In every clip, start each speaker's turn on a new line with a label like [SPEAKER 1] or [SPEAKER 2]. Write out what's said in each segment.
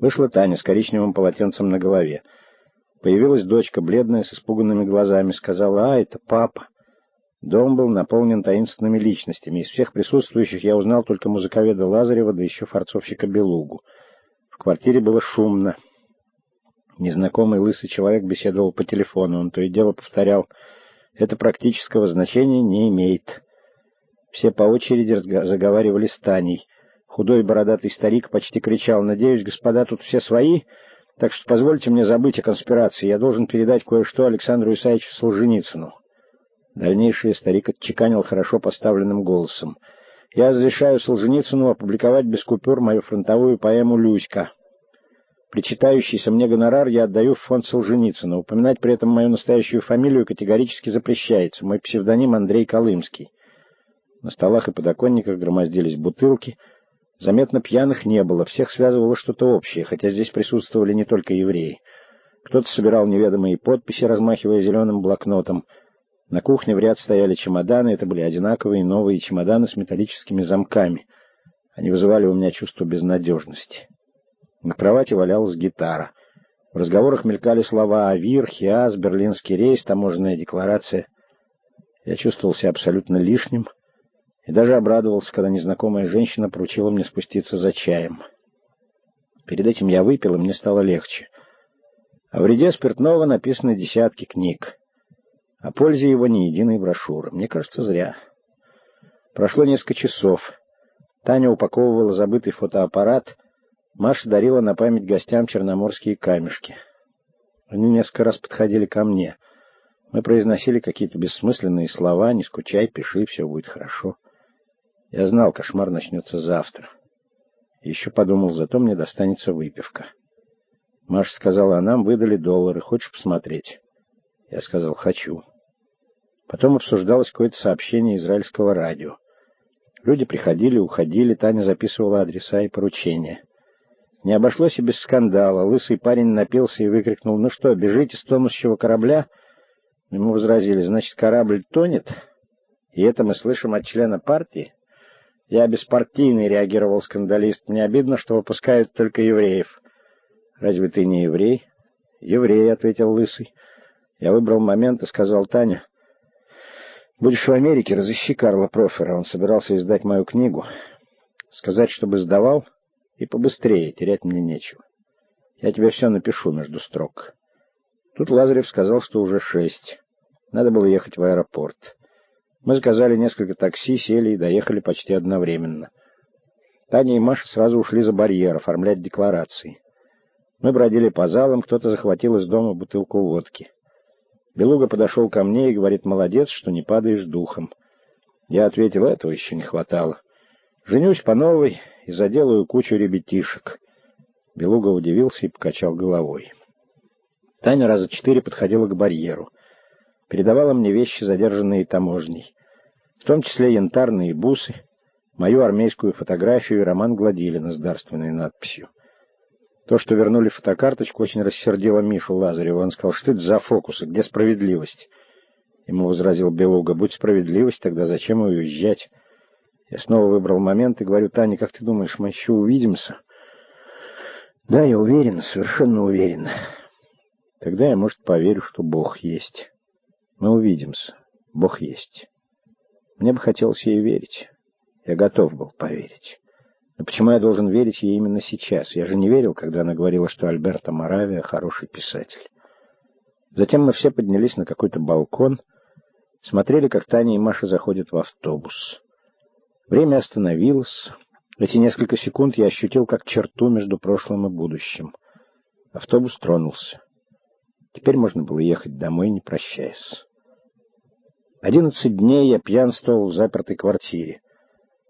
[SPEAKER 1] Вышла Таня с коричневым полотенцем на голове. Появилась дочка, бледная, с испуганными глазами. Сказала, а, это папа. Дом был наполнен таинственными личностями. Из всех присутствующих я узнал только музыковеда Лазарева, да еще форцовщика Белугу. В квартире было шумно. Незнакомый лысый человек беседовал по телефону. Он то и дело повторял, это практического значения не имеет. Все по очереди заговаривали с Таней. Худой бородатый старик почти кричал, «Надеюсь, господа, тут все свои, так что позвольте мне забыть о конспирации. Я должен передать кое-что Александру Исаевичу Солженицыну». Дальнейшее старик отчеканил хорошо поставленным голосом. «Я разрешаю Солженицыну опубликовать без купюр мою фронтовую поэму «Люська». Причитающийся мне гонорар я отдаю в фонд Солженицына. Упоминать при этом мою настоящую фамилию категорически запрещается. Мой псевдоним Андрей Колымский. На столах и подоконниках громоздились бутылки. Заметно пьяных не было, всех связывало что-то общее, хотя здесь присутствовали не только евреи. Кто-то собирал неведомые подписи, размахивая зеленым блокнотом. На кухне в ряд стояли чемоданы, это были одинаковые новые чемоданы с металлическими замками. Они вызывали у меня чувство безнадежности. На кровати валялась гитара. В разговорах мелькали слова «Авир», «Хиас», «Берлинский рейс», «Таможенная декларация». Я чувствовал себя абсолютно лишним и даже обрадовался, когда незнакомая женщина поручила мне спуститься за чаем. Перед этим я выпил, и мне стало легче. О вреде спиртного написаны десятки книг. О пользе его ни единой брошюры. Мне кажется, зря. Прошло несколько часов. Таня упаковывала забытый фотоаппарат — Маша дарила на память гостям черноморские камешки. Они несколько раз подходили ко мне. Мы произносили какие-то бессмысленные слова «Не скучай, пиши, все будет хорошо». Я знал, кошмар начнется завтра. Еще подумал, зато мне достанется выпивка. Маша сказала, а нам выдали доллары, хочешь посмотреть? Я сказал, хочу. Потом обсуждалось какое-то сообщение израильского радио. Люди приходили, уходили, Таня записывала адреса и поручения. Не обошлось и без скандала. Лысый парень напился и выкрикнул, «Ну что, бежите с тонущего корабля?» Ему возразили, «Значит, корабль тонет?» И это мы слышим от члена партии? Я беспартийный, реагировал скандалист. Мне обидно, что выпускают только евреев. Разве ты не еврей? Еврей, ответил Лысый. Я выбрал момент и сказал Таня, будешь в Америке, разыщи Карла Профера. Он собирался издать мою книгу. Сказать, чтобы сдавал? И побыстрее, терять мне нечего. Я тебе все напишу между строк. Тут Лазарев сказал, что уже шесть. Надо было ехать в аэропорт. Мы заказали несколько такси, сели и доехали почти одновременно. Таня и Маша сразу ушли за барьер оформлять декларации. Мы бродили по залам, кто-то захватил из дома бутылку водки. Белуга подошел ко мне и говорит, молодец, что не падаешь духом. Я ответил, этого еще не хватало. Женюсь по новой, и заделаю кучу ребятишек. Белуга удивился и покачал головой. Таня раза четыре подходила к барьеру. Передавала мне вещи, задержанные таможней. В том числе янтарные бусы, мою армейскую фотографию и роман Гладилина с дарственной надписью. То, что вернули фотокарточку, очень рассердило Мишу Лазарева. Он сказал, что это за фокусы, где справедливость? Ему возразил Белуга, будь справедливость, тогда зачем уезжать? Я снова выбрал момент и говорю, Таня, как ты думаешь, мы еще увидимся? Да, я уверен, совершенно уверен. Тогда я, может, поверю, что Бог есть. Мы увидимся. Бог есть. Мне бы хотелось ей верить. Я готов был поверить. Но почему я должен верить ей именно сейчас? Я же не верил, когда она говорила, что Альберто Моравия хороший писатель. Затем мы все поднялись на какой-то балкон, смотрели, как Таня и Маша заходят в автобус. Время остановилось. Эти несколько секунд я ощутил как черту между прошлым и будущим. Автобус тронулся. Теперь можно было ехать домой, не прощаясь. Одиннадцать дней я пьянствовал в запертой квартире.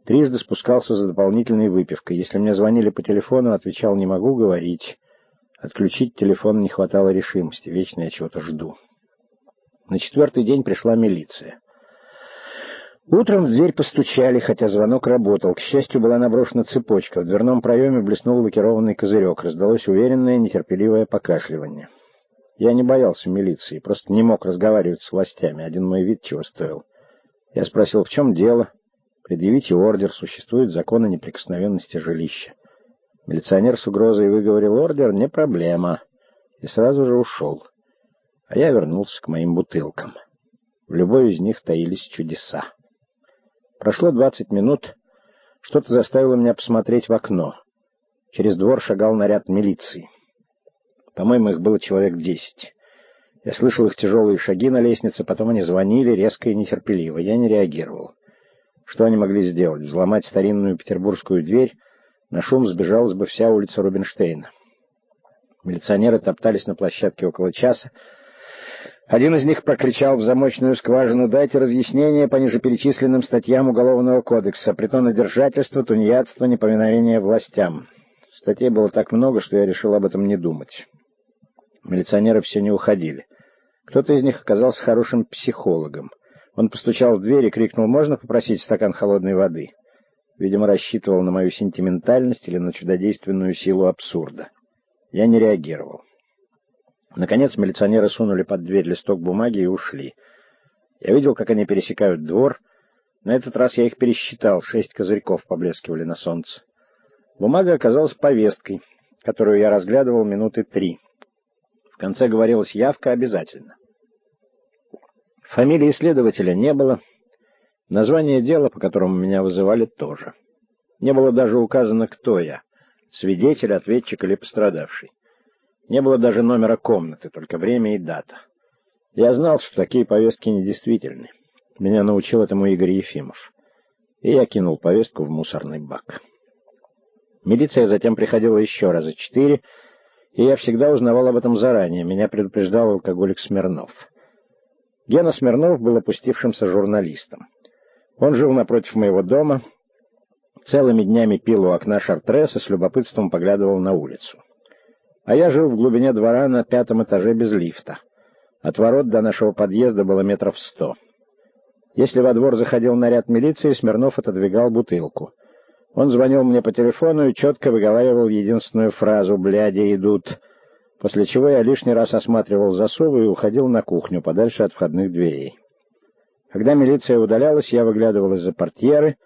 [SPEAKER 1] Трижды спускался за дополнительной выпивкой. Если мне звонили по телефону, отвечал «не могу говорить». Отключить телефон не хватало решимости. Вечно я чего-то жду. На четвертый день пришла милиция. Утром в дверь постучали, хотя звонок работал. К счастью, была наброшена цепочка. В дверном проеме блеснул лакированный козырек. Раздалось уверенное, нетерпеливое покашливание. Я не боялся милиции, просто не мог разговаривать с властями. Один мой вид чего стоил. Я спросил, в чем дело? Предъявите ордер, существует закон о неприкосновенности жилища. Милиционер с угрозой выговорил ордер «не проблема» и сразу же ушел. А я вернулся к моим бутылкам. В любой из них таились чудеса. Прошло двадцать минут, что-то заставило меня посмотреть в окно. Через двор шагал наряд милиции. По-моему, их было человек десять. Я слышал их тяжелые шаги на лестнице, потом они звонили резко и нетерпеливо. Я не реагировал. Что они могли сделать? Взломать старинную петербургскую дверь? На шум сбежалась бы вся улица Рубинштейна. Милиционеры топтались на площадке около часа. Один из них прокричал в замочную скважину «Дайте разъяснение по нижеперечисленным статьям Уголовного кодекса, притонодержательство, тунеядство, неповиновение властям». Статей было так много, что я решил об этом не думать. Милиционеры все не уходили. Кто-то из них оказался хорошим психологом. Он постучал в дверь и крикнул «Можно попросить стакан холодной воды?» Видимо, рассчитывал на мою сентиментальность или на чудодейственную силу абсурда. Я не реагировал. Наконец милиционеры сунули под дверь листок бумаги и ушли. Я видел, как они пересекают двор. На этот раз я их пересчитал, шесть козырьков поблескивали на солнце. Бумага оказалась повесткой, которую я разглядывал минуты три. В конце говорилось «явка обязательно». Фамилии следователя не было. Название дела, по которому меня вызывали, тоже. Не было даже указано, кто я — свидетель, ответчик или пострадавший. Не было даже номера комнаты, только время и дата. Я знал, что такие повестки недействительны. Меня научил этому Игорь Ефимов. И я кинул повестку в мусорный бак. Милиция затем приходила еще раза четыре, и я всегда узнавал об этом заранее. Меня предупреждал алкоголик Смирнов. Гена Смирнов был опустившимся журналистом. Он жил напротив моего дома, целыми днями пил у окна шартрес и с любопытством поглядывал на улицу. А я жил в глубине двора на пятом этаже без лифта. От ворот до нашего подъезда было метров сто. Если во двор заходил наряд милиции, Смирнов отодвигал бутылку. Он звонил мне по телефону и четко выговаривал единственную фразу «Бляди идут», после чего я лишний раз осматривал засовы и уходил на кухню, подальше от входных дверей. Когда милиция удалялась, я выглядывал из-за портьеры.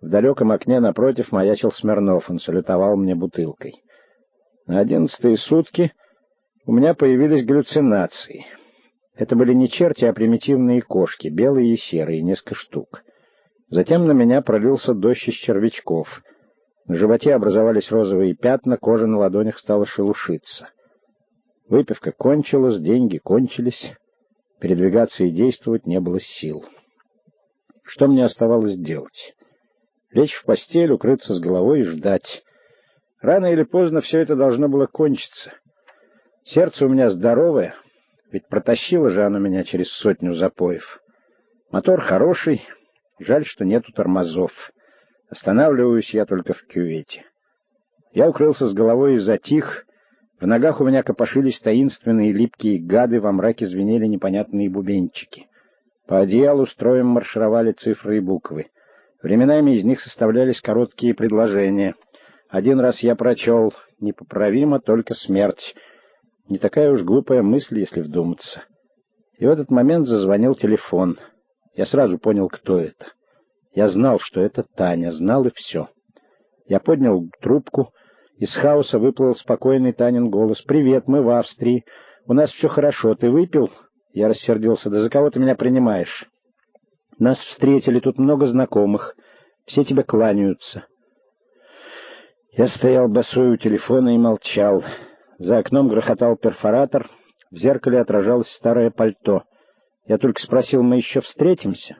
[SPEAKER 1] В далеком окне напротив маячил Смирнов, он салютовал мне бутылкой. На одиннадцатые сутки у меня появились галлюцинации. Это были не черти, а примитивные кошки, белые и серые, несколько штук. Затем на меня пролился дождь из червячков. На животе образовались розовые пятна, кожа на ладонях стала шелушиться. Выпивка кончилась, деньги кончились. Передвигаться и действовать не было сил. Что мне оставалось делать? Лечь в постель, укрыться с головой и ждать. Рано или поздно все это должно было кончиться. Сердце у меня здоровое, ведь протащило же оно меня через сотню запоев. Мотор хороший, жаль, что нету тормозов. Останавливаюсь я только в кювете. Я укрылся с головой и затих, в ногах у меня копошились таинственные липкие гады, во мраке звенели непонятные бубенчики. По одеялу строем маршировали цифры и буквы. Временами из них составлялись короткие предложения. Один раз я прочел «Непоправимо только смерть». Не такая уж глупая мысль, если вдуматься. И в этот момент зазвонил телефон. Я сразу понял, кто это. Я знал, что это Таня, знал и все. Я поднял трубку из хаоса выплыл спокойный Танин голос. «Привет, мы в Австрии. У нас все хорошо. Ты выпил?» Я рассердился. «Да за кого ты меня принимаешь?» «Нас встретили, тут много знакомых. Все тебе кланяются». Я стоял босой у телефона и молчал. За окном грохотал перфоратор. В зеркале отражалось старое пальто. Я только спросил, мы еще встретимся?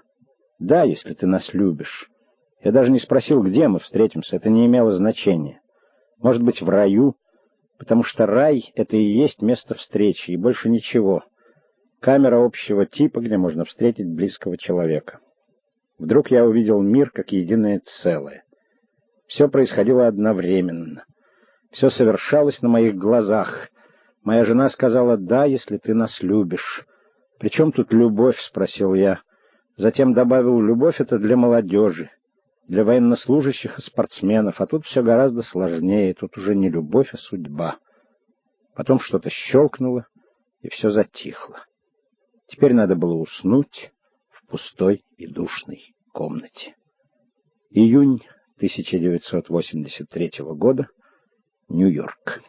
[SPEAKER 1] Да, если ты нас любишь. Я даже не спросил, где мы встретимся. Это не имело значения. Может быть, в раю, потому что рай — это и есть место встречи, и больше ничего. Камера общего типа, где можно встретить близкого человека. Вдруг я увидел мир как единое целое. Все происходило одновременно. Все совершалось на моих глазах. Моя жена сказала «да, если ты нас любишь». «При чем тут любовь?» — спросил я. Затем добавил «любовь — это для молодежи» для военнослужащих и спортсменов, а тут все гораздо сложнее, тут уже не любовь, а судьба. Потом что-то щелкнуло, и все затихло. Теперь надо было уснуть в пустой и душной комнате. Июнь 1983 года, Нью-Йорк.